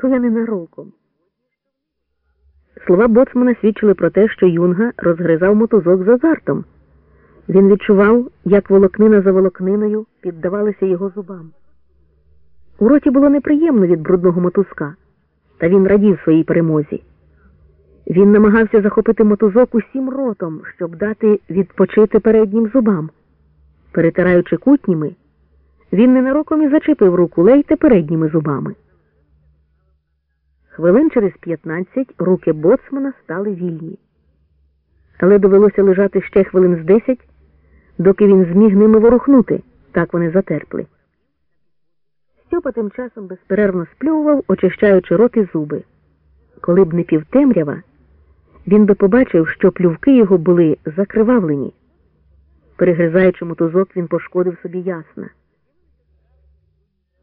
То я ненароком. Слова боцмана свідчили про те, що Юнга розгризав мотузок з азартом. Він відчував, як волокнина за волокниною піддавалися його зубам. У роті було неприємно від брудного мотузка, та він радів своїй перемозі. Він намагався захопити мотузок усім ротом, щоб дати відпочити переднім зубам. Перетираючи кутніми, він ненароком і зачепив руку лейте передніми зубами. Хвилин через 15 руки боцмана стали вільні. Але довелося лежати ще хвилин з 10, доки він зміг ними ворухнути, так вони затерпли. Стьопа тим часом безперервно сплював, очищаючи рот і зуби. Коли б не півтемрява, він би побачив, що плювки його були закривавлені. Перегризаючи мотузок, він пошкодив собі ясна.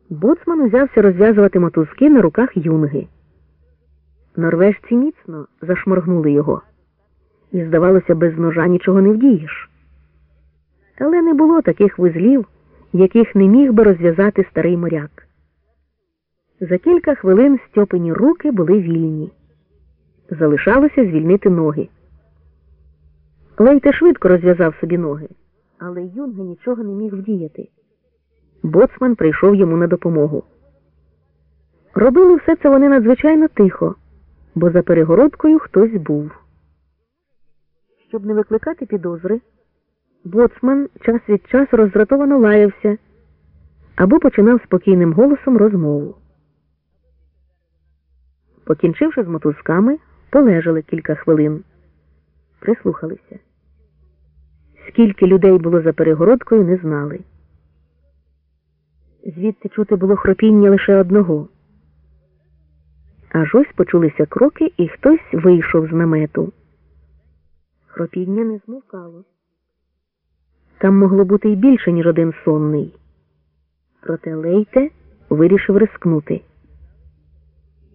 Боцман узявся розв'язувати мотузки на руках юнги. Норвежці міцно зашморгнули його, і, здавалося, без ножа нічого не вдієш. Але не було таких вузлів, яких не міг би розв'язати старий моряк. За кілька хвилин стьопені руки були вільні. Залишалося звільнити ноги. Лейте швидко розв'язав собі ноги, але Юнга нічого не міг вдіяти. Боцман прийшов йому на допомогу. Робили все це вони надзвичайно тихо, бо за перегородкою хтось був. Щоб не викликати підозри, боцман час від часу роздратовано лаявся або починав спокійним голосом розмову. Покінчивши з мотузками, полежали кілька хвилин, прислухалися. Скільки людей було за перегородкою, не знали. Звідти чути було хропіння лише одного. Аж ось почулися кроки, і хтось вийшов з намету. Хропіння не змовкало. Там могло бути й більше, ніж один сонний. Проте Лейте вирішив рискнути.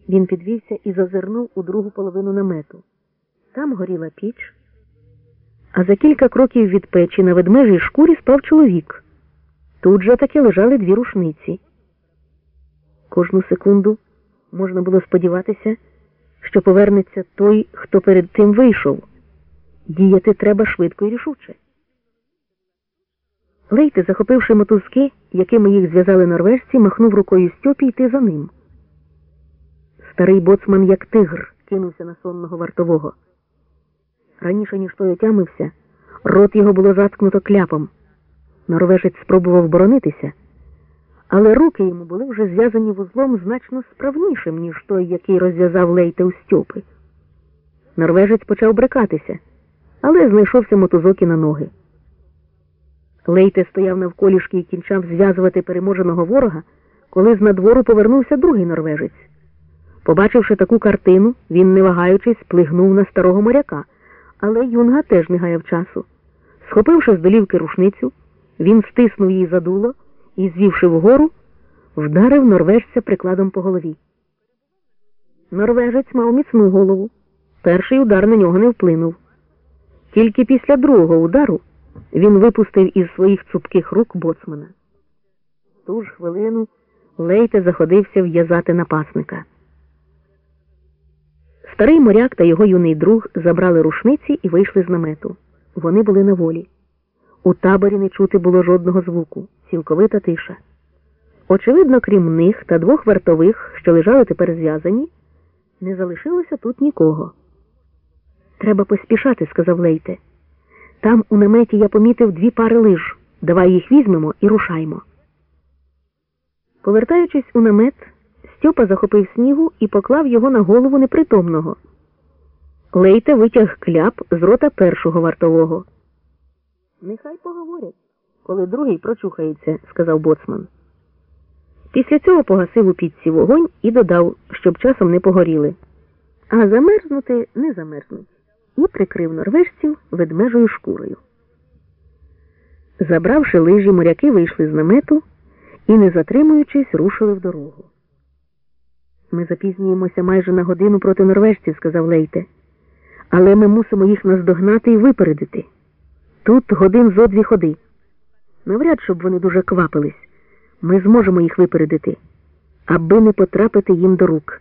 Він підвівся і зазирнув у другу половину намету. Там горіла піч, а за кілька кроків від печі на ведмежій шкурі спав чоловік. Тут же таки лежали дві рушниці. Кожну секунду можна було сподіватися, що повернеться той, хто перед тим вийшов. Діяти треба швидко і рішуче. Лейте, захопивши мотузки, якими їх зв'язали норвежці, махнув рукою Стьопі йти за ним. Старий боцман, як тигр, кинувся на сонного вартового. Раніше, ніж той отямився, рот його було заткнуто кляпом. Норвежець спробував боронитися, але руки йому були вже зв'язані вузлом значно справнішим, ніж той, який розв'язав лейте у Стьопи. Норвежець почав брикатися, але знайшовся мотузок і на ноги. Лейте стояв навколішки і кінчав зв'язувати переможеного ворога, коли з надвору повернувся другий норвежець. Побачивши таку картину, він, не вагаючись, плигнув на старого моряка, але юнга теж не гаяв часу. Схопивши з долівки рушницю, він стиснув її за дуло і, звівши вгору, вдарив норвежця прикладом по голові. Норвежець мав міцну голову. Перший удар на нього не вплинув. Тільки після другого удару він випустив із своїх цупких рук боцмана. Ту ж хвилину Лейте заходився в'язати напасника. Старий моряк та його юний друг забрали рушниці і вийшли з намету. Вони були на волі. У таборі не чути було жодного звуку, цілковита тиша. Очевидно, крім них та двох вартових, що лежали тепер зв'язані, не залишилося тут нікого. Треба поспішати, сказав Лейте. Там у наметі я помітив дві пари лиж. Давай їх візьмемо і рушаймо. Повертаючись у намет, Стьопа захопив снігу і поклав його на голову непритомного. Лейте витяг кляп з рота першого вартового. Нехай поговорять, коли другий прочухається, сказав боцман. Після цього погасив у пічці вогонь і додав, щоб часом не погоріли. А замерзнути не замерзнуть. І прикрив норвежців ведмежою шкурою. Забравши лижі, моряки вийшли з намету і, не затримуючись, рушили в дорогу. Ми запізнюємося майже на годину проти норвежців, сказав Лейте. Але ми мусимо їх наздогнати і випередити. Тут годин зо дві ходи. Навряд, щоб вони дуже квапились. Ми зможемо їх випередити, аби не потрапити їм до рук.